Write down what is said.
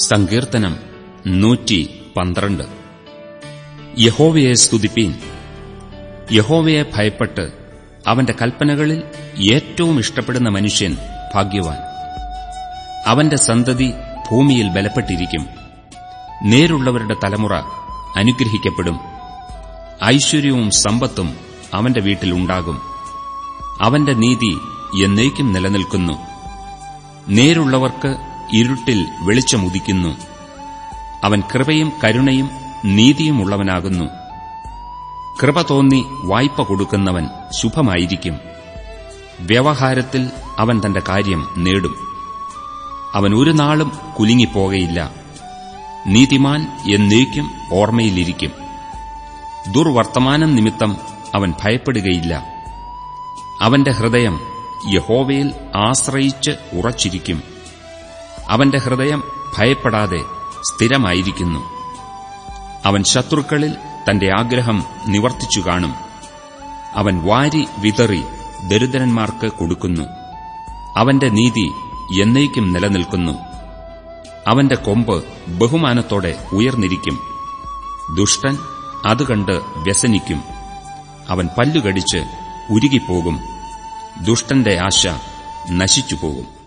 സങ്കീർത്തനം നൂറ്റി പന്ത്രണ്ട്. യഹോവയെ സ്തുതിപ്പീൻ. യഹോവയെ ഭയപ്പെട്ട് അവന്റെ കൽപ്പനകളിൽ ഏറ്റവും ഇഷ്ടപ്പെടുന്ന മനുഷ്യൻ ഭാഗ്യവാൻ. അവന്റെ സന്തതി ഭൂമിയിൽ ബലപ്പെട്ടിരിക്കും. നേരുള്ളവരുടെ തലമുറ അനുഗ്രഹിക്കപ്പെടും. ഐശ്വര്യവും സമ്പത്തും അവന്റെ വീട്ടിലുണ്ടാകും അവന്റെ നീതി എന്നേക്കും നിലനിൽക്കുന്നു. നേരുള്ളവർക്ക് ഇരുട്ടിൽ വെളിച്ചമുദിക്കുന്നു. അവൻ കൃപയും കരുണയും നീതിയുമുള്ളവനാകുന്നു. കൃപ തോന്നി വായ്പ കൊടുക്കുന്നവൻ ശുഭമായിരിക്കും. വ്യവഹാരത്തിൽ അവൻ തന്റെ കാര്യം നേടും. അവൻ ഒരു നാളും കുലുങ്ങിപ്പോകയില്ല. നീതിമാൻ എന്നേക്കും ഓർമ്മയിലിരിക്കും. ദുർവർത്തമാനം നിമിത്തം അവൻ ഭയപ്പെടുകയില്ല. അവന്റെ ഹൃദയം യഹോവയിൽ ആശ്രയിച്ച് ഉറച്ചിരിക്കും. അവന്റെ ഹൃദയം ഭയപ്പെടാതെ സ്ഥിരമായിരിക്കുന്നു. അവൻ ശത്രുക്കളിൽ തന്റെ ആഗ്രഹം നിവർത്തിച്ചു കാണും. അവൻ വാരി വിതറി ദരിദ്രന്മാർക്ക് കൊടുക്കുന്നു. അവന്റെ നീതി എന്നേക്കും നിലനിൽക്കുന്നു. അവന്റെ കൊമ്പ് ബഹുമാനത്തോടെ ഉയർന്നിരിക്കും. ദുഷ്ടൻ അത് കണ്ട് വ്യസനിക്കും. അവൻ പല്ലുകടിച്ച് ഉരുകിപ്പോകും. ദുഷ്ടന്റെ ആശ നശിച്ചുപോകും.